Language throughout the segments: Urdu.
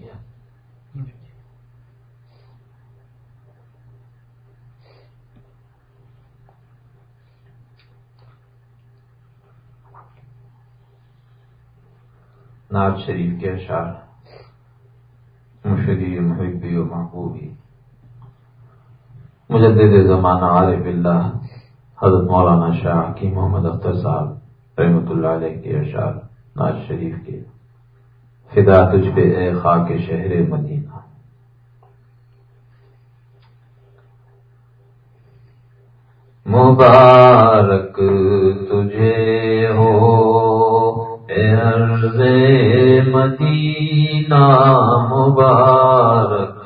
گیا۔ ناز شریف کے اشعار مشری محبی و محبوبی۔ مجدد زمانہ عارف اللہ، حضرت مولانا شاہ کی محمد اختر صاحب رحمۃ اللہ علیہ کے اشعار، ناز شریف کے۔ فدا تجھ پہ اے خاک شہر مدینہ۔ مبارک تجھے ہو عرض مدینہ۔ مبارک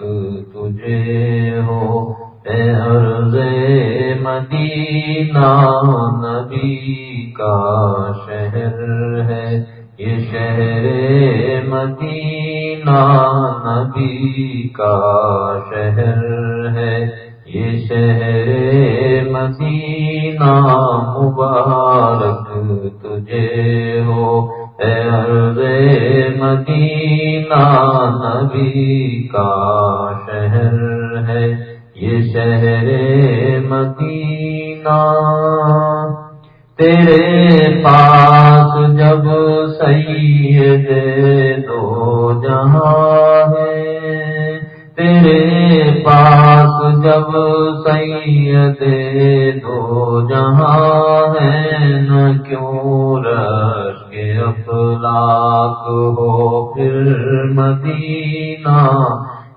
تجھے ہو عرض مدینہ۔ نبی کا شہر ہے۔ یہ شہر مدینہ نبی کا شہر ہے۔ یہ شہر مدینہ مبارک تجھے ہو۔ عرض مدینہ نبی کا شہر ہے۔ یہ شہر مدینہ تیرے پاس جب سید دو جہاں ہے تیرے پاس جب سید دو جہاں ہے نہ کیوں رش کے افلاق ہو پھر مدینہ،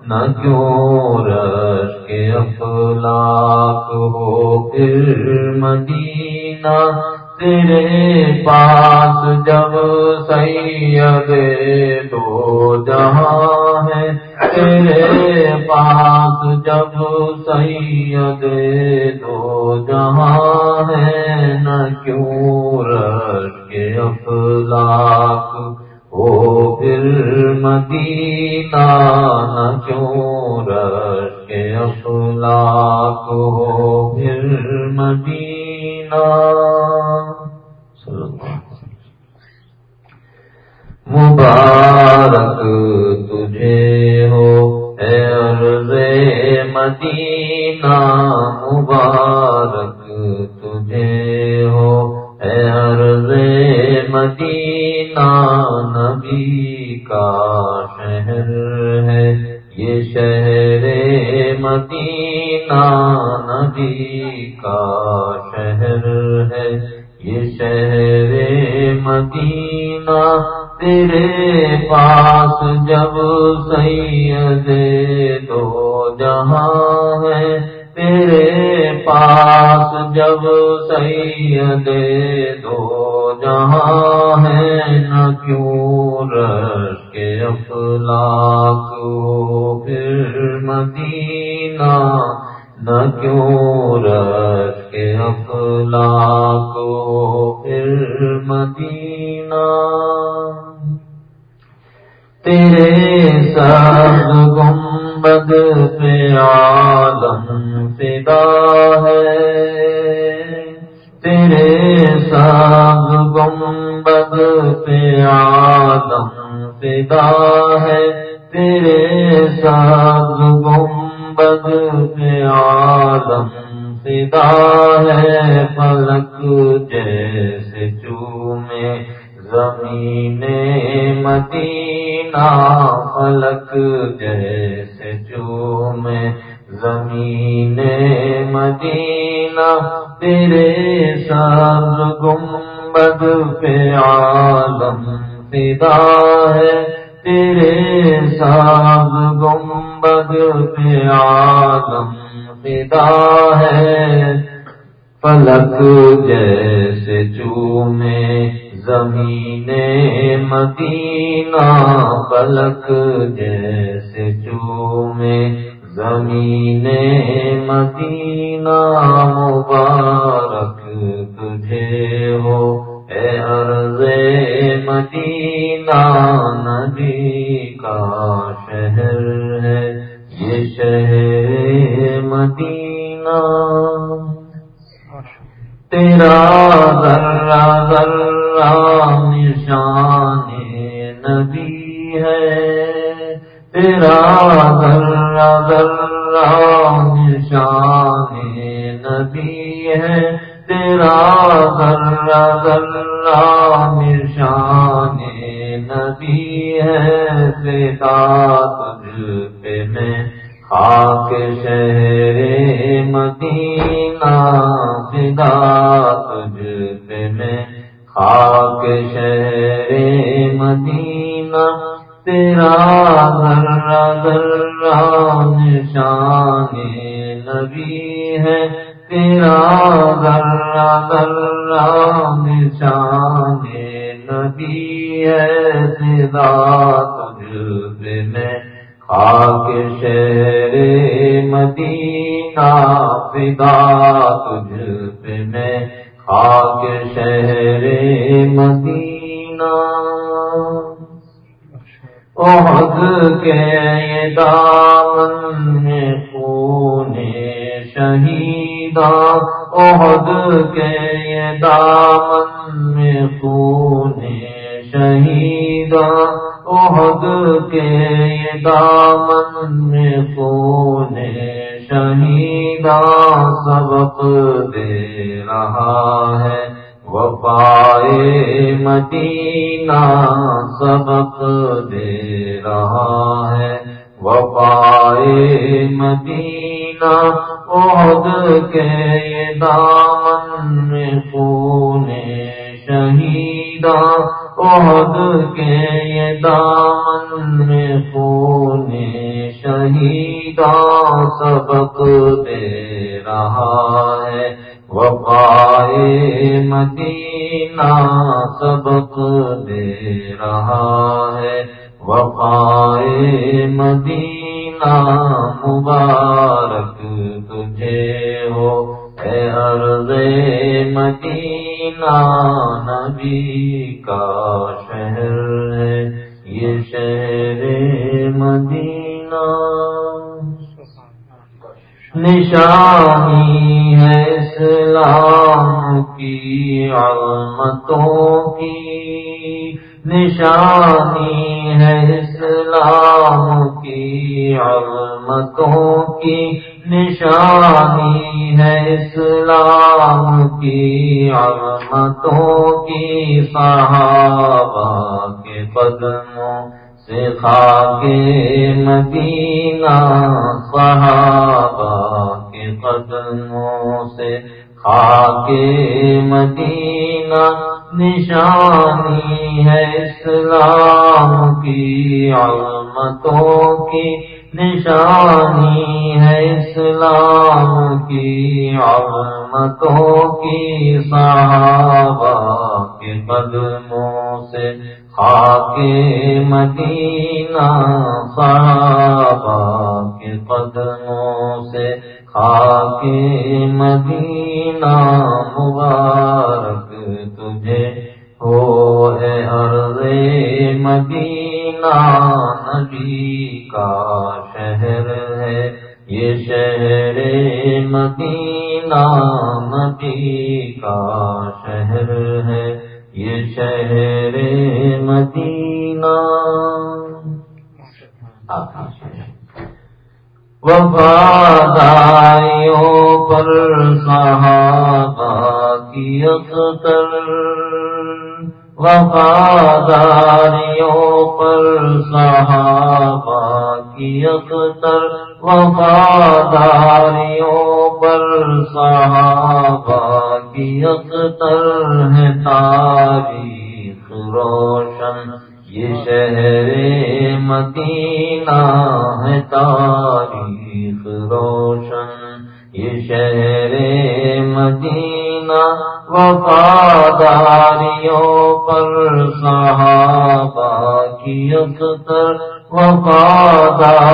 نہ کیوں رش کے افلاق ہو پھر مدینہ۔ تیرے پاس جب سید دو جہاں ہے، تیرے پاس جب سید دو جہاں ہے، نہ کیوں رش کے افلاق ہو پھر مدینہ، نہ کیوں رش کے افلاق ہو پھر مدینہ۔ مبارک تجھے ہو، اے عرض مدینہ، مبارک تجھے ہو، اے عرض مدینہ، نبی کا شہر ہے، یہ شہر مدینہ نبی کا شہر ہے۔ یہ شہر مدینہ تیرے پاس جب سید دو جہاں ہے۔ تیرے پاس جب سید دو جہاں ہے۔ نہ کیوں رش کے افلاق ہو پھر مدینہ کا نہ کیوں رش کے افلاق ہو پھر مدینہ؟ تیرے سب گنبد پہ عالم فدا ہے۔ تیرے سب گنبد پہ عالم فدا ہے۔ تیرے سب گنبد پہ عالم فدا ہے پلک جیسے چومے زمین مدینہ فلک جیسے چومے زمین مدینہ تیرے سر گنبد پہ عالم فدا ہے تیرے ساگ گنبد پہ عالم فدا ہے۔ پلک جیسے چومے زمین مدینہ پلک جیسے چومے زمین مدینہ۔ مبارک تجھے ہو۔ عرض مدینہ ندی کا شہر ہے۔ یہ شہر مدینہ۔ تیرا ذرہ ذرہ نشان نبی ہے۔ تیرا ذرہ ذرہ نشان نبی ہے۔ تیرا ذرہ ذرہ نشان نبی ہے سیتا تجھ پہ میں خاک شہر مدینہ فدا تجھ پہ میں خاک شہر مدینہ۔ تیرا ذرہ ذرہ نشان نبی ہے تیرا ذرہ ذرہ نشان نبی ہے سدا تجھ میں خاک شہر مدینہ فدا تجھ پہ میں خاک شہر مدینہ عہد کے دامن میں خون عہد کے یہ دامن میں خون شہیدا عہد کے یہ دامن میں خون شہیدا سبق دے رہا ہے۔ وفائے مدینہ سبق دے رہا ہے۔ وفائے مدینہ عہد کے یہ دامن میں خون شہیدہ۔ عہد کے یہ دامن میں خون شہیدہ۔ سبق دے رہا ہے۔ وفائے مدینہ سبق دے رہا ہے۔ وفائے مدینہ مبارک تجھے ہو، اے عرض مدینہ نبی کا شہر ہے، یہ شہر مدینہ۔ نشانی ہے اسلام کی علمتوں کی۔ نشانی ہے اسلام کی علمتوں کی۔ نشانی ہے اسلام کی علمتوں کی۔ صحابہ کے قدموں سکھا کے مدینہ، صحابہ کے قدموں سے کھا کے مدینہ۔ نشانی ہے اسلام کی علمتوں کی نشانی ہے اسلام کی علمتوں کی صحابہ کے قدموں سے خاک مدینہ صحابہ کے قدموں سے خاک مدینہ مبارک تجھے ہو ہے عرض مدینہ نبی کا شہر ہے۔ یہ شہر مدینہ نبی کا شہر ہے۔ یہ شہر مدینہ وفادائیوں پر صحابہ کی اختر وفاداریوں پر صحابہ کی اختر وفاداریوں پر صحابہ کی اختر ہے تاریخ روشن۔ یہ شہر مدینہ ہے تاریخ روشن۔ یہ شہر مدینہ وفاداریوں پر صحابہ کی اختر وفاداریوں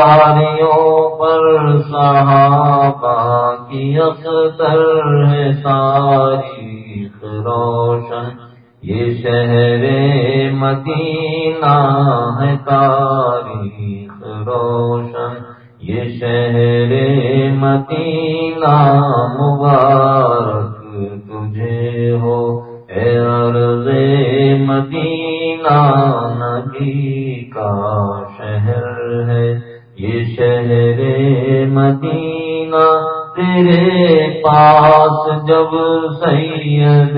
پر صحابہ کی اختر ہے تاریخ روشن یہ شہر مدینہ ہے تاریخ روشن یہ شہر مدینہ مبارک نبی کا شہر ہے۔ یہ شہر مدینہ تیرے پاس جب سید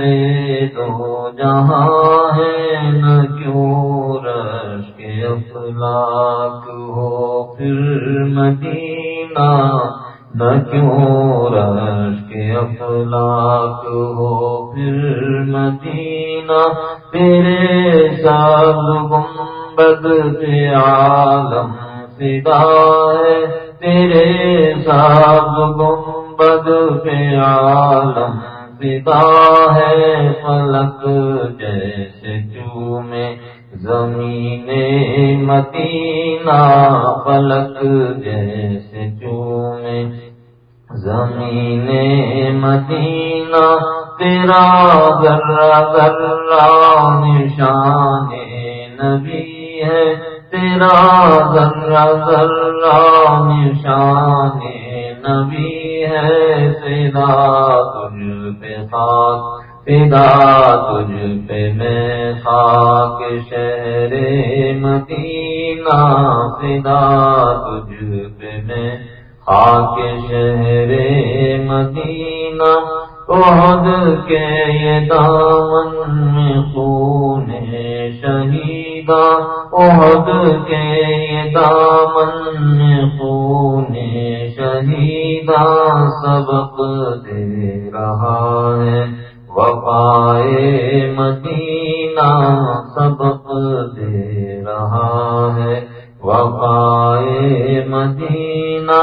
دو جہاں ہے، نہ کیوں رش کے افلاق ہو۔ پھر مدینہ نہ کیوں رش کے افلاق ہو پھر مدینہ تیرے سب گنبد سے عالم فدا ہے۔ تیرے سب گنبد پہ عالم فدا ہے۔ فلک جیسے چومے زمین مدینہ، فلک جیسے چومے زمین مدینہ، تیرا ذرہ ذرہ نشان نبی ہے۔ تیرا ذرہ ذرہ نشان نبی ہے۔ تیرا تجھ پہ خاک پیدا تجھ پہ میں خاک۔ شہر مدینہ پیدا تجھ پہ میں خاک شہر مدینہ، عہد کے یہ دامن میں خون شہیدہ۔ عہد کے یہ دامن میں خون شہیدہ۔ سبق دے رہا ہے وفائے مدینہ، سبق دے رہا ہے۔ وفائے مدینہ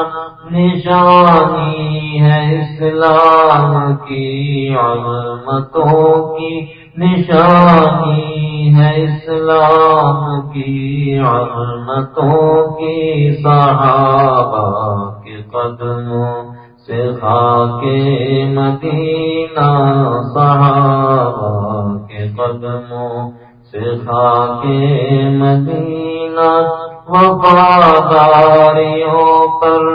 نشانی ہے اسلام کی عظمتوں کی نشانی ہے اسلام کی عظمتوں کی صحابہ کے قدموں سے خاک مدینہ صحابہ کے قدموں سے خاک مدینہ وفاداریوں پر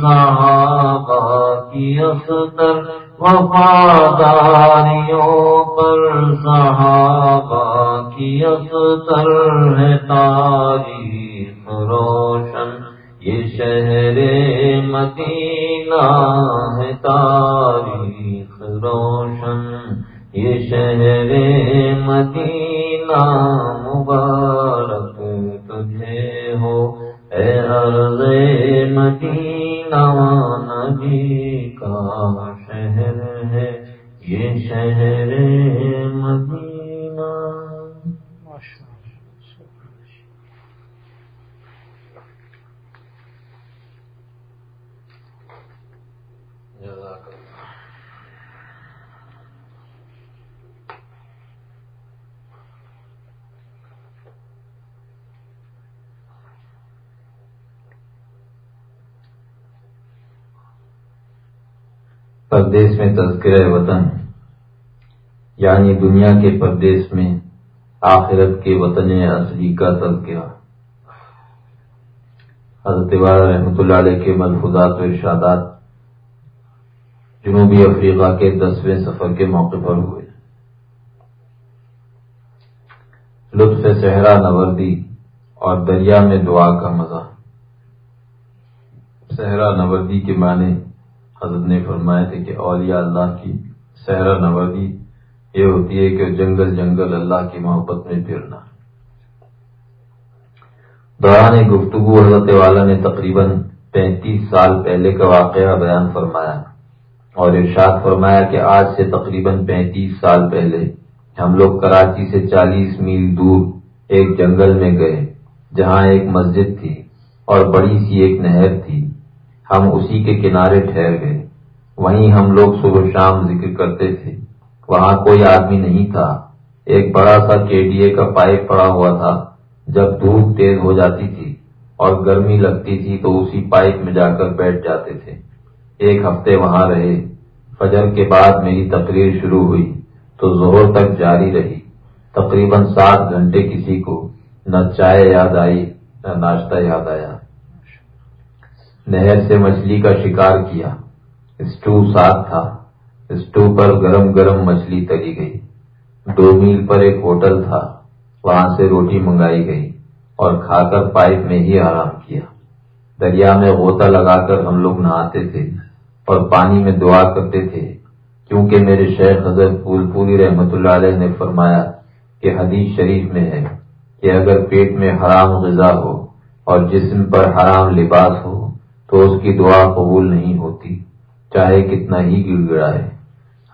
صحابہ کی اختر وفاداریوں پر صحابہ کی اختر ہے تاریخ روشن۔ یہ شہر مدینہ ہے تاریخ روشن۔ یہ شہر مدینہ مبارک ہو۔ اے عرض مدینہ نبی کا شہر ہے یہ شہر مدینہ جزاک اللہ پردیس میں تذکرہ وطن یعنی دنیا کے پردیس میں آخرت کے وطن اصلی کا تذکرہ۔ حضرت والا رحمۃ اللہ علیہ کے ملفوظات و ارشادات جنوبی افریقہ کے دسویں سفر کے موقع پر ہوئے۔ لطف صحرا، نوردی اور دریا میں دعا کا مزہ۔ صحرا، نوردی کے معنی حضرت نے فرمایا تھے کہ اولیاء اللہ کی صحرا نوردی یہ ہوتی ہے کہ جنگل جنگل اللہ کی محبت میں پھرنا۔ دوران گفتگو حضرت والا نے تقریباً پینتیس سال پہلے کا واقعہ بیان فرمایا اور ارشاد فرمایا کہ آج سے تقریباً پینتیس سال پہلے ہم لوگ کراچی سے چالیس میل دور ایک جنگل میں گئے، جہاں ایک مسجد تھی اور بڑی سی ایک نہر تھی۔ ہم اسی کے کنارے ٹھہر گئے۔ وہیں ہم لوگ صبح شام ذکر کرتے تھے۔ وہاں کوئی آدمی نہیں تھا۔ ایک بڑا سا کے ڈی اے کا پائپ پڑا ہوا تھا۔ جب دھوپ تیز ہو جاتی تھی اور گرمی لگتی تھی تو اسی پائپ میں جا کر بیٹھ جاتے تھے۔ ایک ہفتے وہاں رہے۔ فجر کے بعد میری تقریر شروع ہوئی تو زہر تک جاری رہی۔ تقریباً سات گھنٹے کسی کو نہ چائے یاد آئی، نہ ناشتہ یاد آیا۔ نہر سے مچھلی کا شکار کیا۔ اسٹو ساتھ تھا۔ اسٹو پر گرم گرم مچھلی تلی گئی۔ دو میل پر ایک ہوٹل تھا۔ وہاں سے روٹی منگائی گئی اور کھا کر پائپ میں ہی آرام کیا۔ دریا میں غوطہ لگا کر ہم لوگ نہاتے تھے اور پانی میں دعا کرتے تھے۔ کیونکہ میرے شیخ حضرت پھول پوری رحمت اللہ علیہ نے فرمایا کہ حدیث شریف میں ہے کہ اگر پیٹ میں حرام غذا ہو اور جسم پر حرام لباس ہو تو اس کی دعا قبول نہیں ہوتی، چاہے کتنا ہی گڑ گڑا ہے۔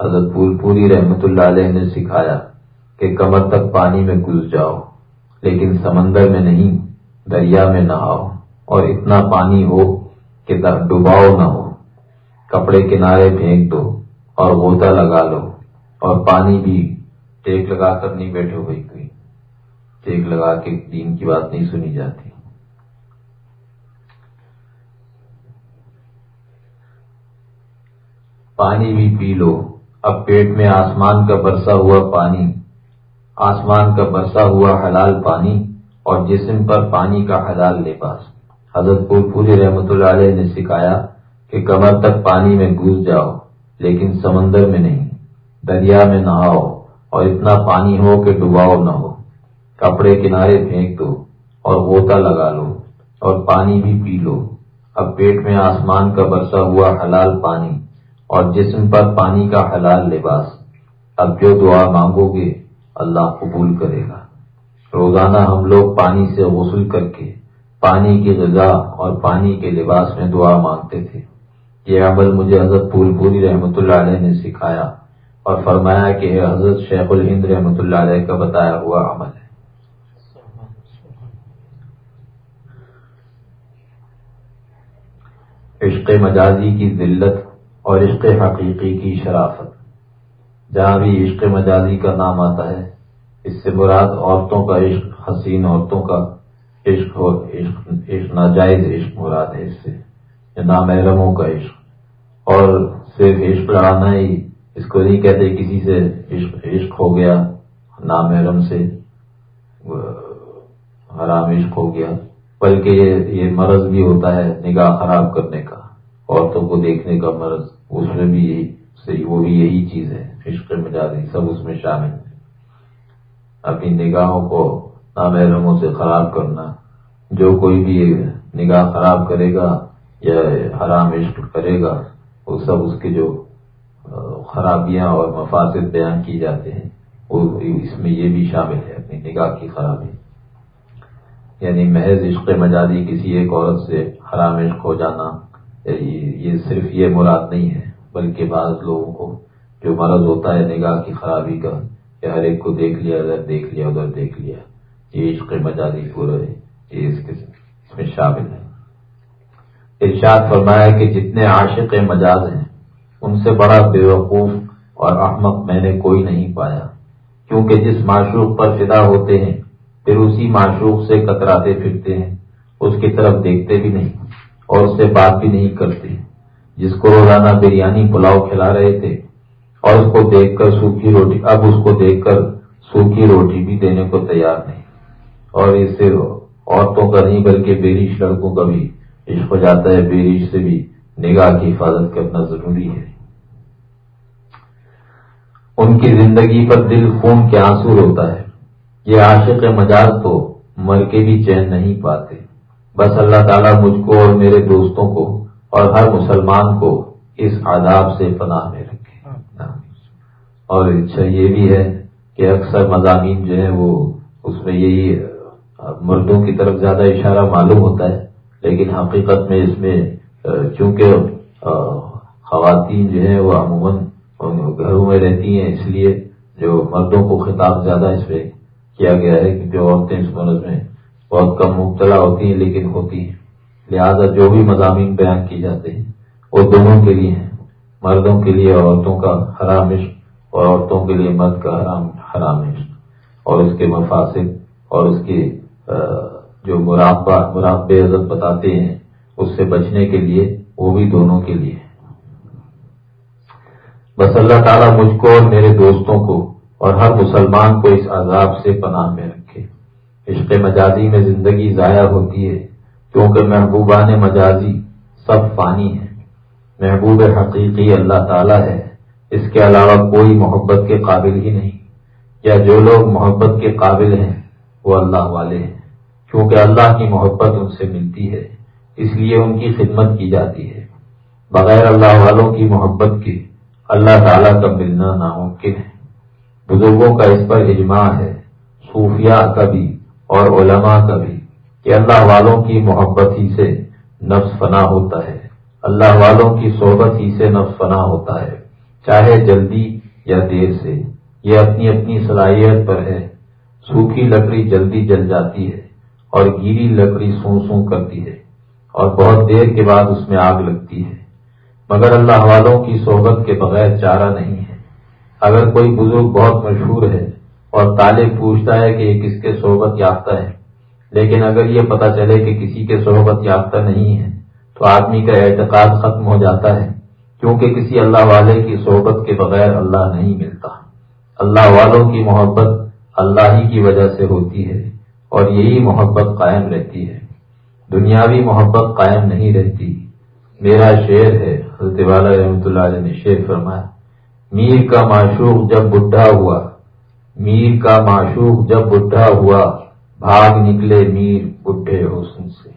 حضرت پھول پوری رحمت اللہ علیہ نے سکھایا کہ کمر تک پانی میں گھس جاؤ، لیکن سمندر میں نہیں، دریا میں نہ آؤ اور اتنا پانی ہو کہ ڈباؤ نہ ہو۔ کپڑے کنارے پھینک دو اور غوطہ لگا لو، اور پانی بھی ٹیک لگا کر نہیں بیٹھے ہوئی کوئی ٹیک لگا کے دین کی بات نہیں سنی جاتی۔ پانی بھی پی لو۔ اب پیٹ میں آسمان کا برسا ہوا پانی، آسمان کا برسا ہوا حلال پانی اور جسم پر پانی کا حلال لباس۔ حضرت پور پوری رحمت اللہ علیہ نے سکھایا کہ کمر تک پانی میں گھس جاؤ، لیکن سمندر میں نہیں، دریا میں نہاؤ اور اتنا پانی ہو کہ ڈباؤ نہ ہو۔ کپڑے کنارے پھینک دو اور غوطہ لگا لو اور پانی بھی پی لو۔ اب پیٹ میں آسمان کا برسا ہوا حلال پانی اور جسم پر پانی کا حلال لباس۔ اب جو دعا مانگو گے، اللہ قبول کرے گا۔ روزانہ ہم لوگ پانی سے غسل کر کے پانی کی غذا اور پانی کے لباس میں دعا مانگتے تھے۔ یہ عمل مجھے حضرت پھول پوری رحمۃ اللہ علیہ نے سکھایا اور فرمایا کہ حضرت شیخ الہند رحمۃ اللہ علیہ کا بتایا ہوا عمل ہے۔ عشق مجازی کی ذلت اور عشق حقیقی کی شرافت۔ جہاں بھی عشق مجازی کا نام آتا ہے، اس سے مراد عورتوں کا عشق، حسین عورتوں کا عشق ہو عشق ناجائز عشق مراد ہے اس سے نامحرموں کا عشق۔ اور صرف عشق لڑانا ہی، اس کو نہیں کہتے کسی سے عشق عشق ہو گیا نامحرم سے، حرام عشق ہو گیا، بلکہ یہ مرض بھی ہوتا ہے نگاہ خراب کرنے کا، عورتوں کو دیکھنے کا مرض۔ اس میں بھی یہی وہ بھی یہی چیز ہے، عشق مجازی، سب اس میں شامل ہے اپنی نگاہوں کو نامحرموں سے خراب کرنا، جو کوئی بھی نگاہ خراب کرے گا یا حرام عشق کرے گا، وہ سب اس کے جو خرابیاں اور مفاصد بیان کی جاتے ہیں، وہ اس میں یہ بھی شامل ہے، اپنی نگاہ کی خرابی۔ یعنی محض عشق مجازی کسی ایک عورت سے حرام عشق ہو جانا یہ صرف یہ مراد نہیں ہے، بلکہ بعض لوگوں کو جو مرض ہوتا ہے نگاہ کی خرابی کا، کہ ہر ایک کو دیکھ لیا، ادھر دیکھ لیا، ادھر دیکھ لیا، یہ عشق مجازی پورا ہے یہ اس میں شامل ہے۔ ارشاد فرمایا کہ جتنے عاشق مجاز ہیں، ان سے بڑا بے وقوف اور احمق میں نے کوئی نہیں پایا۔ کیونکہ جس معشوق پر فدا ہوتے ہیں، پھر اسی معشوق سے کتراتے پھرتے ہیں، اس کی طرف دیکھتے بھی نہیں۔ اور اس سے بات بھی نہیں کرتے۔ جس کو روزانہ بریانی پلاؤ کھلا رہے تھے اور اس کو دیکھ کر سوکھی روٹی، اب اس کو دیکھ کر سوکھی روٹی بھی دینے کو تیار نہیں۔ اور اس سے عورتوں کا نہیں، بلکہ بیریش لڑکوں کا بھی عشق ہو جاتا ہے۔ بیریش سے بھی نگاہ کی حفاظت کرنا ضروری ہے۔ ان کی زندگی پر دل خون کے آنسو ہوتا ہے۔ یہ عاشق مجاز تو مر کے بھی چین نہیں پاتے۔ بس اللہ تعالیٰ مجھ کو اور میرے دوستوں کو اور ہر مسلمان کو اس آداب سے پناہ میں رکھے۔ اور اچھا یہ بھی ہے کہ اکثر مضامین جو ہیں وہ اس میں یہی مردوں کی طرف زیادہ اشارہ معلوم ہوتا ہے لیکن حقیقت میں اس میں چونکہ خواتین جو ہیں وہ عموماً گھروں میں رہتی ہیں اس لیے جو مردوں کو خطاب زیادہ اس پہ کیا گیا ہے کیونکہ عورتیں اس مرض میں بہت کم مبتلا ہوتی ہیں لیکن ہوتی ہیں۔ لہذا جو بھی مضامین بیان کی جاتے ہیں، وہ دونوں کے لیے ہیں۔ مردوں کے لیے عورتوں کا حرام عشق اور عورتوں کے لیے مرد کا حرام حرام عشق۔ اور اس کے مفاصد اور اس کی جو مراقبہ مراقبے عزت بتاتے ہیں، اس سے بچنے کے لیے وہ بھی دونوں کے لیے بس اللہ تعالیٰ مجھ کو اور میرے دوستوں کو اور ہر مسلمان کو اس عذاب سے پناہ میں رکھے۔ عشق مجازی میں زندگی ضائع ہوتی ہے، کیونکہ محبوبان مجازی سب فانی ہیں۔ محبوب حقیقی اللہ تعالیٰ ہے، اس کے علاوہ کوئی محبت کے قابل ہی نہیں۔ یا جو لوگ محبت کے قابل ہیں، وہ اللہ والے ہیں۔ کیونکہ اللہ کی محبت ان سے ملتی ہے، اس لیے ان کی خدمت کی جاتی ہے۔ بغیر اللہ والوں کی محبت کے اللہ تعالیٰ کا ملنا ناممکن ہے۔ بزرگوں کا اس پر اجماع ہے، صوفیاء کا بھی۔ اور علماء کا بھی کہ اللہ والوں کی محبت ہی سے نفس فنا ہوتا ہے۔ اللہ والوں کی صحبت ہی سے نفس فنا ہوتا ہے، چاہے جلدی یا دیر سے۔ یہ اپنی اپنی صلاحیت پر ہے۔ سوکھی لکڑی جلدی جل جاتی ہے اور گیری لکڑی سو سو کرتی ہے اور بہت دیر کے بعد اس میں آگ لگتی ہے۔ مگر اللہ والوں کی صحبت کے بغیر چارہ نہیں ہے۔ اگر کوئی بزرگ بہت مشہور ہے اور طالب پوچھتا ہے کہ یہ کس کے صحبت یافتہ ہے۔ لیکن اگر یہ پتا چلے کہ کسی کے صحبت یافتہ نہیں ہے، تو آدمی کا اعتقاد ختم ہو جاتا ہے، کیونکہ کسی اللہ والے کی صحبت کے بغیر اللہ نہیں ملتا۔ اللہ والوں کی محبت اللہ ہی کی وجہ سے ہوتی ہے، اور یہی محبت قائم رہتی ہے۔ دنیاوی محبت قائم نہیں رہتی۔ میرا شعر ہے، حضرت والا رحمۃ اللہ علیہ نے شعر فرمایا۔ میر کا معشوق جب بڈھا ہوا میر کا معشوق جب بڈھا ہوا، بھاگ نکلے میر بڈھے حسن سے۔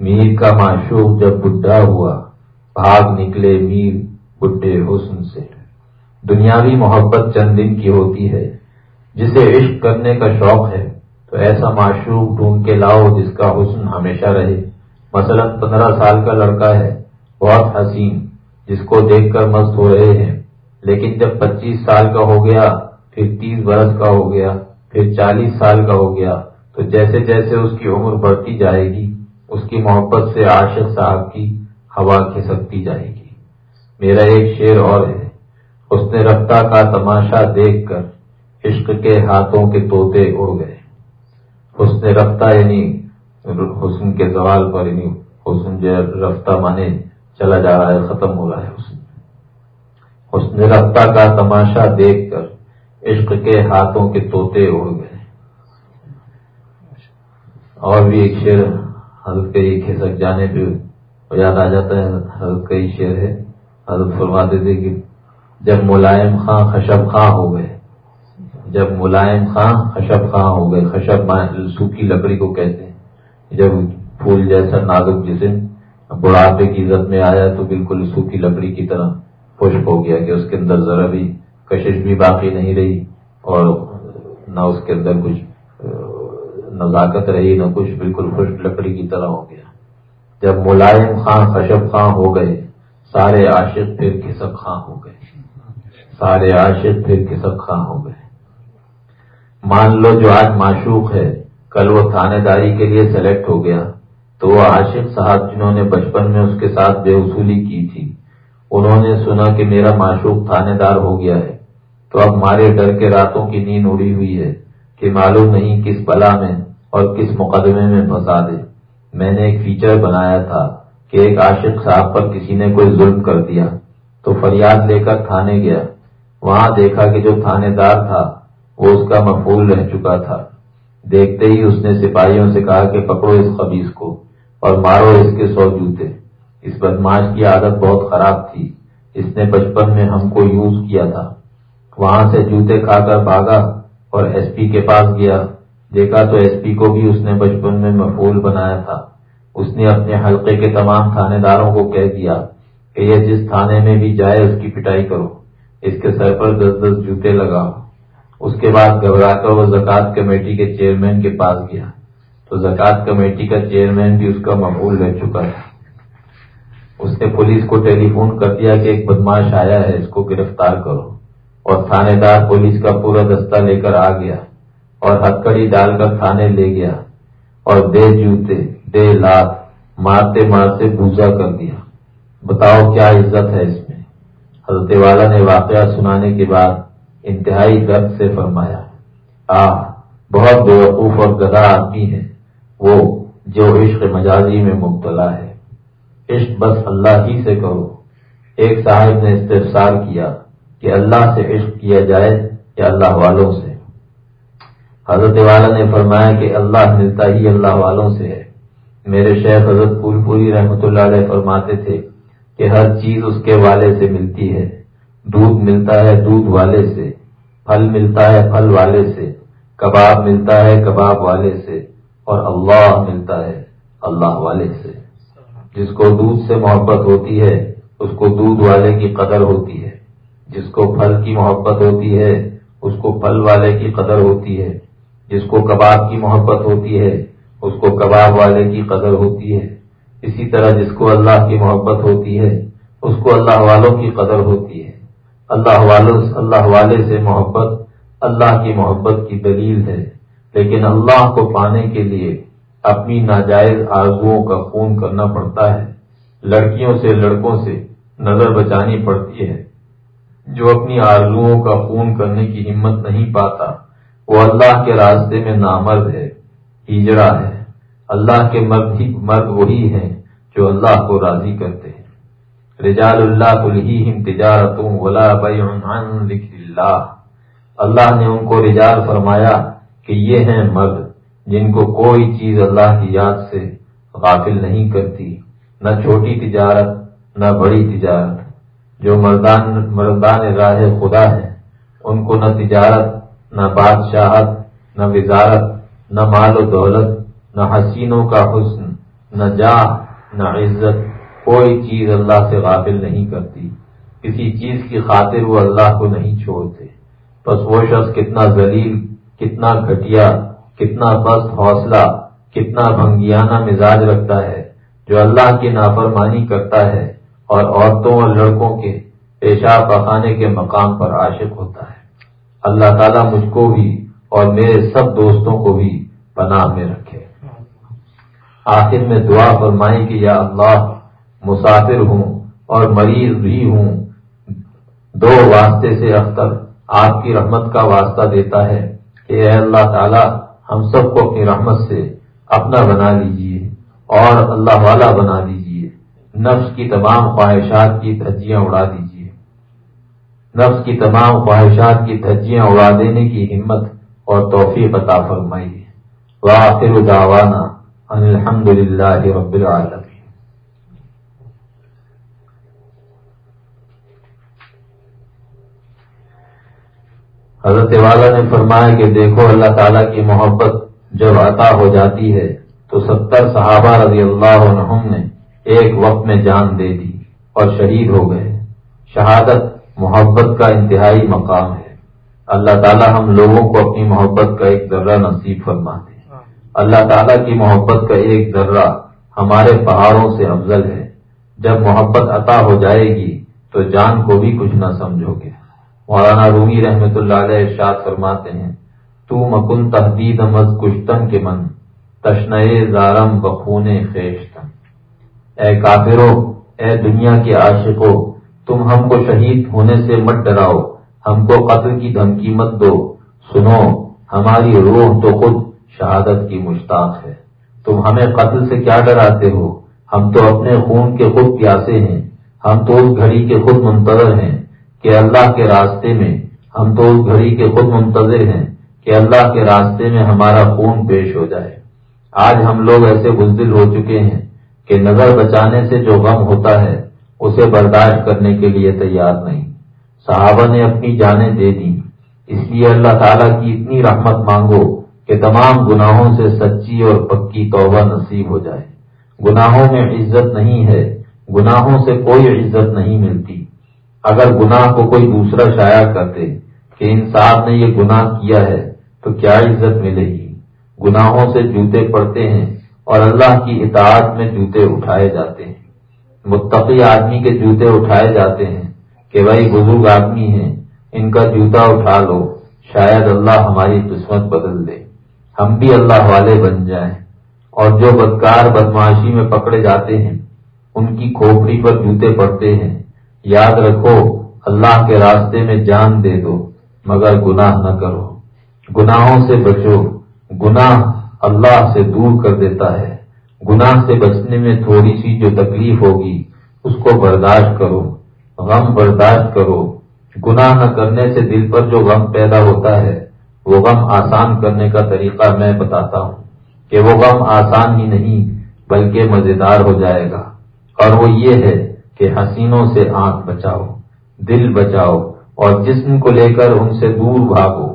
میر کا معشوق جب بڈھا ہوا، بھاگ نکلے میر بڈھے حسن سے۔ دنیاوی محبت چند دن کی ہوتی ہے۔ جسے عشق کرنے کا شوق ہے، تو ایسا معشوق ڈھونڈ کے لاؤ جس کا حسن ہمیشہ رہے۔ مثلا پندرہ سال کا لڑکا ہے، بہت حسین، جس کو دیکھ کر مست ہو رہے ہیں۔ لیکن جب پچیس سال کا ہو گیا پھر تیس برس کا ہو گیا، پھر چالیس سال کا ہو گیا، تو جیسے جیسے اس کی عمر بڑھتی جائے گی، اس کی محبت سے عاشق صاحب کی ہوا کھسکتی جائے گی۔ میرا ایک شعر اور ہے اس نے رفتہ کا تماشا دیکھ کر عشق کے ہاتھوں کے طوطے اڑ گئے۔ اس نے رفتہ یعنی حسن کے سوال پر یعنی حسن جو رفتہ مانے چلا جا رہا ہے، ختم ہو رہا ہے حسن۔ اس نے رفتہ کا تماشا دیکھ کر عشق کے ہاتھوں کے طوطے اڑ گئے۔ اور بھی ایک شعر حضرت کئی کھسک جانے پہ یاد آ جاتا ہے۔ حضرت کئی شعر ہے۔ حضرت فرماتے تھے کہ جب ملائم خاں خشب خاں ہو گئے، جب ملائم خاں خشب خاں ہو گئے، خشب سوکھی لکڑی کو کہتے ہیں۔ جب پھول جیسا نازک جسم بڑھاپے کی عزت میں آیا تو بالکل سوکھی لکڑی کی طرح خشک ہو گیا کہ اس کے اندر ذرا بھی کشش بھی باقی نہیں رہی اور نہ اس کے اندر کچھ نزاکت رہی، نہ کچھ بالکل خشک لکڑی کی طرح ہو گیا۔ جب ملائم خاں خشب خاں ہو گئے، سارے عاشق پھر کسک خاں ہو گئے۔ سارے عاشق پھر کسک خاں ہو گئے۔ مان لو جو آج معشوق ہے، کل وہ تھانے داری کے لیے سلیکٹ ہو گیا۔ تو وہ عاشق صاحب جنہوں نے بچپن میں اس کے ساتھ بے وصولی کی تھی، انہوں نے سنا کہ میرا معشوق تھانے دار ہو گیا ہے۔ تو اب مارے ڈر کے راتوں کی نیند اڑی ہوئی ہے کہ معلوم نہیں کس بلا میں اور کس مقدمے میں پھنسا دے۔ میں نے ایک فیچر بنایا تھا کہ ایک عاشق صاحب پر کسی نے کوئی ظلم کر دیا۔ تو فریاد لے کر تھانے گیا۔ وہاں دیکھا کہ جو تھانے دار تھا، وہ اس کا مفول رہ چکا تھا۔ دیکھتے ہی اس نے سپاہیوں سے کہا کہ پکڑو اس خبیص کو اور مارو اس کے سو جوتے۔ اس بدماش کی عادت بہت خراب تھی۔ اس نے بچپن میں ہم کو یوز کیا تھا۔ وہاں سے جوتے کھا کر بھاگا اور ایس پی کے پاس گیا۔ دیکھا تو ایس پی کو بھی اس نے بچپن میں مفول بنایا تھا۔ اس نے اپنے حلقے کے تمام تھانے داروں کو کہہ دیا کہ یہ جس تھانے میں بھی جائے اس کی پٹائی کرو۔ اس کے سر پر دس دس جوتے لگاؤ۔ اس کے بعد گھبرا کر وہ زکوٰۃ کمیٹی کے چیئرمین کے پاس گیا۔ تو زکوٰۃ کمیٹی کا چیئرمین بھی اس کا مقبول رہ چکا تھا۔ اس نے پولیس کو ٹیلی فون کر دیا کہ ایک بدماش آیا ہے، اس کو گرفتار کرو۔ اور تھانے دار پولیس کا پورا دستہ لے کر آ گیا اور ہتکڑی ڈال کر تھانے لے گیا اور دے جوتے دے لات مارتے مارتے بوجھا کر دیا۔ بتاؤ کیا عزت ہے اس میں؟ حضرت والا نے واقعہ سنانے کے بعد انتہائی درد سے فرمایا آ بہت بیوقوف اور گدا آدمی ہے۔ وہ جو عشق مجازی میں مبتلا ہے۔ عشق بس اللہ ہی سے کرو۔ ایک صاحب نے استفسار کیا۔ کہ اللہ سے عشق کیا جائے یا اللہ والوں سے۔ حضرت والا نے فرمایا کہ اللہ ملتا ہی اللہ والوں سے ہے۔ میرے شیخ حضرت پھول پوری رحمۃ اللہ علیہ فرماتے تھے کہ ہر چیز اس کے والے سے ملتی ہے۔ دودھ ملتا ہے دودھ والے سے، پھل ملتا ہے پھل والے سے، کباب ملتا ہے کباب والے سے، اور اللہ ملتا ہے اللہ والے سے۔ جس کو دودھ سے محبت ہوتی ہے، اس کو دودھ والے کی قدر ہوتی ہے۔ جس کو پھل کی محبت ہوتی ہے، اس کو پھل والے کی قدر ہوتی ہے۔ جس کو کباب کی محبت ہوتی ہے، اس کو کباب والے کی قدر ہوتی ہے۔ اسی طرح جس کو اللہ کی محبت ہوتی ہے، اس کو اللہ والوں کی قدر ہوتی ہے۔ اللہ والوں، اللہ والے سے محبت اللہ کی محبت کی دلیل ہے۔ لیکن اللہ کو پانے کے لیے اپنی ناجائز آرزوؤں کا خون کرنا پڑتا ہے۔ لڑکیوں سے، لڑکوں سے نظر بچانی پڑتی ہے۔ جو اپنی آرزوؤں کا خون کرنے کی ہمت نہیں پاتا، وہ اللہ کے راستے میں نامرد ہے ہجرا ہے۔ اللہ کے مرد ہی مرد وہی ہیں جو اللہ کو راضی کرتے ہیں۔ رجال اللہ تجارتوں ولا عن ذکر اللہ۔ اللہ نے ان کو رجال فرمایا کہ یہ ہیں مرد جن کو کوئی چیز اللہ کی یاد سے غافل نہیں کرتی۔ نہ چھوٹی تجارت، نہ بڑی تجارت۔ جو مردان مردان راہ خدا ہے ان کو نہ تجارت، نہ بادشاہت، نہ وزارت، نہ مال و دولت، نہ حسینوں کا حسن، نہ جاہ، نہ عزت، کوئی چیز اللہ سے غافل نہیں کرتی۔ کسی چیز کی خاطر وہ اللہ کو نہیں چھوڑتے۔ بس وہ شخص کتنا ذلیل، کتنا گھٹیا، کتنا پست حوصلہ، کتنا بھنگیانہ مزاج رکھتا ہے، جو اللہ کی نافرمانی کرتا ہے۔ اور عورتوں اور لڑکوں کے پیشاب پخانے کے مقام پر عاشق ہوتا ہے۔ اللہ تعالیٰ مجھ کو بھی اور میرے سب دوستوں کو بھی پناہ میں رکھے۔ آخر میں دعا فرمائی کہ یا اللہ، مسافر ہوں اور مریض بھی ہوں، دو واسطے سے اختر آپ کی رحمت کا واسطہ دیتا ہے کہ اے اللہ تعالی، ہم سب کو اپنی رحمت سے اپنا بنا لیجیے اور اللہ والا بنا دیجیے نفس کی تمام خواہشات کی دھجیاں اڑا دیجیے۔ نفس کی تمام خواہشات کی دھجیاں اڑا دینے کی ہمت اور توفیق عطا فرمائیے۔ وآخر دعوانا ان الحمد للہ رب العالمین۔ حضرت والا نے فرمایا کہ دیکھو اللہ تعالیٰ کی محبت جب عطا ہو جاتی ہے تو ستر صحابہ رضی اللہ عنہم نے ایک وقت میں جان دے دی اور شہید ہو گئے۔ شہادت محبت کا انتہائی مقام ہے۔ اللہ تعالیٰ ہم لوگوں کو اپنی محبت کا ایک ذرہ نصیب فرما دے۔ اللہ تعالیٰ کی محبت کا ایک ذرہ ہمارے پہاڑوں سے افضل ہے۔ جب محبت عطا ہو جائے گی تو جان کو بھی کچھ نہ سمجھو گے۔ مولانا رومی رحمت اللہ علیہ ارشاد فرماتے ہیں، تو مکن تحدید مز کشتن کے من تشن زارم بخون خیشتن اے کافرو، اے دنیا کے عاشقو، تم ہم کو شہید ہونے سے مت ڈراؤ، ہم کو قتل کی دھمکی مت دو۔ سنو، ہماری روح تو خود شہادت کی مشتاق ہے۔ تم ہمیں قتل سے کیا ڈراتے ہو؟ ہم تو اپنے خون کے خود پیاسے ہیں۔ ہم تو اس گھڑی کے خود منتظر ہیں کہ اللہ کے راستے میں، ہم تو اس گھڑی کے خود منتظر ہیں کہ اللہ کے راستے میں ہمارا خون پیش ہو جائے۔ آج ہم لوگ ایسے بزدل ہو چکے ہیں۔ کہ نظر بچانے سے جو غم ہوتا ہے، اسے برداشت کرنے کے لیے تیار نہیں۔ صحابہ نے اپنی جانیں دے دی اس لیے اللہ تعالیٰ کی اتنی رحمت مانگو کہ تمام گناہوں سے سچی اور پکی توبہ نصیب ہو جائے۔ گناہوں میں عزت نہیں ہے، گناہوں سے کوئی عزت نہیں ملتی۔ اگر گناہ کو کوئی دوسرا شائع کرتے کہ انسان نے یہ گناہ کیا ہے، تو کیا عزت ملے گی؟ گناہوں سے جوتے پڑتے ہیں اور اللہ کی اطاعت میں جوتے اٹھائے جاتے ہیں۔ متقی آدمی کے جوتے اٹھائے جاتے ہیں کہ بھائی بزرگ آدمی ہیں، ان کا جوتا اٹھا لو، شاید اللہ ہماری قسمت بدل دے۔ ہم بھی اللہ والے بن جائیں۔ اور جو بدکار بدماشی میں پکڑے جاتے ہیں، ان کی کھوپڑی پر جوتے پڑتے ہیں۔ یاد رکھو، اللہ کے راستے میں جان دے دو، مگر گناہ نہ کرو۔ گناہوں سے بچو، گناہ اللہ سے دور کر دیتا ہے۔ گناہ سے بچنے میں تھوڑی سی جو تکلیف ہوگی، اس کو برداشت کرو، غم برداشت کرو۔ گناہ نہ کرنے سے دل پر جو غم پیدا ہوتا ہے، وہ غم آسان کرنے کا طریقہ میں بتاتا ہوں کہ وہ غم آسان ہی نہیں، بلکہ مزیدار ہو جائے گا۔ اور وہ یہ ہے کہ حسینوں سے آنکھ بچاؤ، دل بچاؤ، اور جسم کو لے کر ان سے دور بھاگو۔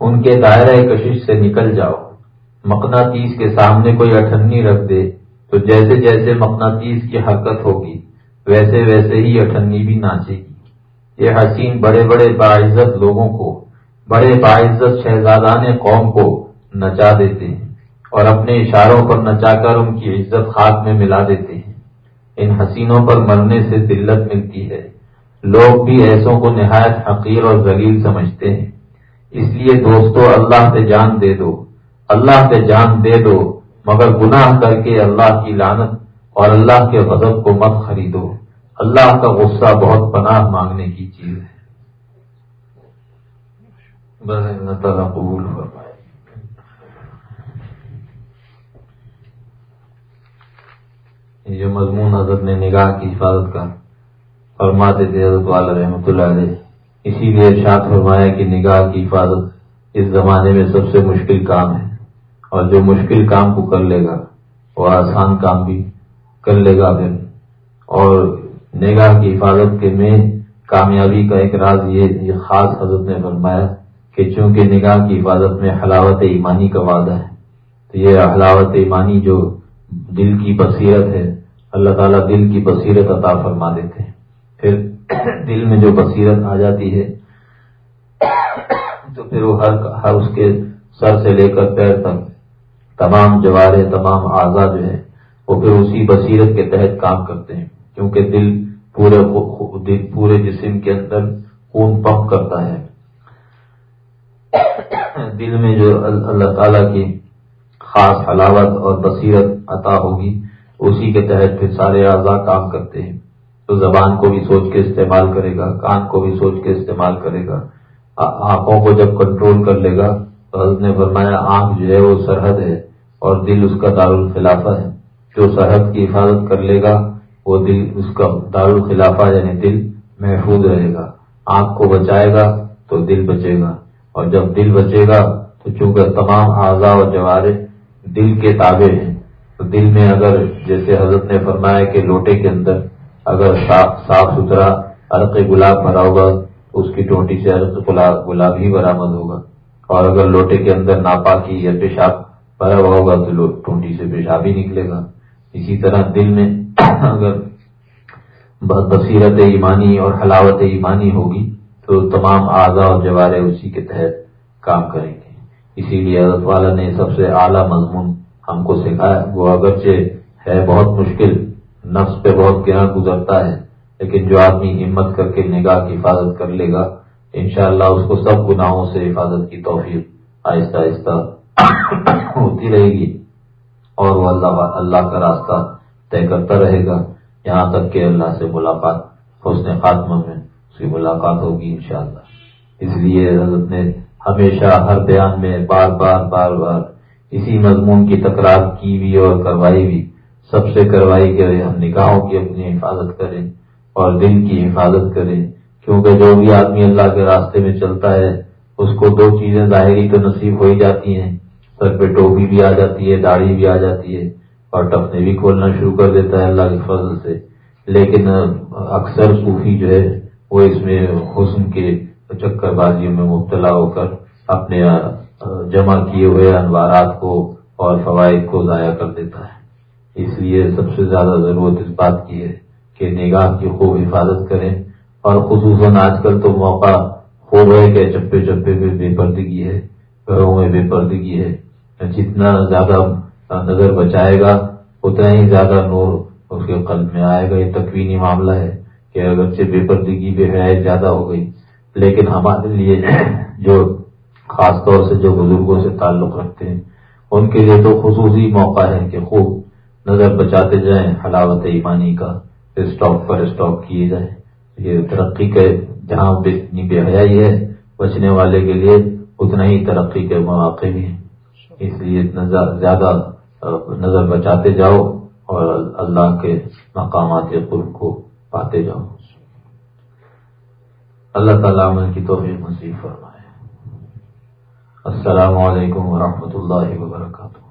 ان کے دائرہ کشش سے نکل جاؤ۔ مقناطیس کے سامنے کوئی اٹھنی رکھ دے، تو جیسے جیسے مقناطیس کی حرکت ہوگی، ویسے ویسے ہی اٹھنی بھی ناچے گی۔ یہ حسین بڑے بڑے باعزت لوگوں کو، بڑے باعزت شہزادان قوم کو نچا دیتے ہیں اور اپنے اشاروں پر نچا کر ان کی عزت خاک میں ملا دیتے ہیں۔ ان حسینوں پر مرنے سے دلت ملتی ہے۔ لوگ بھی ایسوں کو نہایت حقیر اور ذلیل سمجھتے ہیں۔ اس لیے دوستو، اللہ سے جان دے دو۔ اللہ سے جان دے دو، مگر گناہ کر کے اللہ کی لانت اور اللہ کے غضب کو مت خریدو۔ اللہ کا غصہ بہت پناہ مانگنے کی چیز ہے۔ قبول فرمائے۔ یہ مضمون حضرت نے نگاہ کی حفاظت کا فرماتے تھے حضرت والا رحمۃ اللہ علیہ، اسی لیے ارشاد فرمایا کہ نگاہ کی حفاظت اس زمانے میں سب سے مشکل کام ہے۔ اور جو مشکل کام کو کر لے گا، وہ آسان کام بھی کر لے گا پھر اور نگاہ کی حفاظت کے میں کامیابی کا ایک راز یہ خاص حضرت نے فرمایا کہ چونکہ نگاہ کی حفاظت میں حلاوت ایمانی کا وعدہ ہے، تو یہ حلاوت ایمانی جو دل کی بصیرت ہے، اللہ تعالیٰ دل کی بصیرت عطا فرما دیتے ہیں۔ پھر دل میں جو بصیرت آ جاتی ہے، تو پھر وہ ہر ہر اس کے سر سے لے کر پیر تک تمام جوارے، تمام اعضا جو ہے وہ پھر اسی بصیرت کے تحت کام کرتے ہیں، کیونکہ دل پورے دل پورے جسم کے اندر خون پمپ کرتا ہے۔ دل میں جو اللہ تعالیٰ کی خاص حلاوت اور بصیرت عطا ہوگی، اسی کے تحت پھر سارے اعضاء کام کرتے ہیں۔ تو زبان کو بھی سوچ کے استعمال کرے گا، کان کو بھی سوچ کے استعمال کرے گا آنکھوں کو جب کنٹرول کر لے گا حضرت نے فرمایا، آنکھ جو ہے وہ سرحد ہے اور دل اس کا دارالخلافہ ہے۔ جو سرحد کی حفاظت کر لے گا، وہ دل اس کا دارالخلافہ یعنی دل محفوظ رہے گا۔ آنکھ کو بچائے گا تو دل بچے گا۔ اور جب دل بچے گا تو چونکہ تمام اعضاء اور جوارے دل کے تابع ہیں، تو دل میں اگر جیسے حضرت نے فرمایا کہ لوٹے کے اندر اگر صاف ستھرا عرق گلاب بھرا ہوگا اس کی ٹوٹی سے عرق گلاب ہی برامد ہوگا۔ اور اگر لوٹے کے اندر ناپا کی یا پیشاب بھرا ہوا ہوگا تو ٹوٹی سے پیشاب ہی نکلے گا۔ اسی طرح دل میں اگر بصیرت ایمانی اور حلاوت ایمانی ہوگی تو تمام اعضاء اور جوارے اسی کے تحت کام کریں گے۔ اسی لیے حضرت والا نے سب سے اعلیٰ مضمون ہم کو سکھایا۔ وہ اگرچہ ہے بہت مشکل، نفس پہ بہت گہرا گزرتا ہے، لیکن جو آدمی ہمت کر کے نگاہ کی حفاظت کر لے گا انشاءاللہ اس کو سب گناہوں سے حفاظت کی توفیق آہستہ آہستہ ہوتی رہے گی اور وہ اللہ اللہ کا راستہ طے کرتا رہے گا۔ یہاں تک کہ اللہ سے ملاقات، حسن خاتمہ میں اس کی ملاقات ہوگی انشاءاللہ۔ اس لیے حضرت نے ہمیشہ ہر بیان میں بار بار بار بار اسی مضمون کی تکرار کی بھی اور کروائی بھی سب سے کروائی کہ ہم نکاحوں کی اپنی حفاظت کریں اور دل کی حفاظت کریں۔ کیونکہ جو بھی آدمی اللہ کے راستے میں چلتا ہے، اس کو دو چیزیں ظاہری تو نصیب ہو ہی جاتی ہیں۔ سر پہ ٹوپی بھی آ جاتی ہے، داڑھی بھی آ جاتی ہے اور ٹپنے بھی کھولنا شروع کر دیتا ہے اللہ کے فضل سے۔ لیکن اکثر صوفی جو ہے، وہ اس میں حسن کے چکر بازیوں میں مبتلا ہو کر اپنے جمع کیے ہوئے انوارات کو اور فوائد کو ضائع کر دیتا ہے۔ اس لیے سب سے زیادہ ضرورت اس بات کی ہے کہ نگاہ کی خوب حفاظت کریں۔ اور خصوصاً آج کل تو موقع خوب ہے کہ چپے چپے پہ بے پردگی ہے، گھروں میں بے پردگی ہے۔ جتنا زیادہ نظر بچائے گا، اتنا ہی زیادہ نور اس کے قلب میں آئے گا۔ یہ تکوینی معاملہ ہے کہ اگرچہ بے پردگی، بے حیات زیادہ ہو گئی، لیکن ہمارے لیے جو خاص طور سے جو بزرگوں سے تعلق رکھتے ہیں، ان کے لیے تو خصوصی موقع ہے کہ خوب نظر بچاتے جائیں، حلاوت ایمانی کا اسٹاک پر اسٹاک کیے جائیں۔ یہ ترقی کے جہاں اتنی بے حیائی ہے، بچنے والے کے لیے اتنا ہی ترقی کے مواقع بھی ہیں۔ اس لیے زیادہ نظر بچاتے جاؤ اور اللہ کے مقامات قرب کو پاتے جاؤ۔ اللہ تعالیٰ عمل کی توفیق نصیب فرمائے۔ السلام علیکم ورحمۃ اللہ وبرکاتہ۔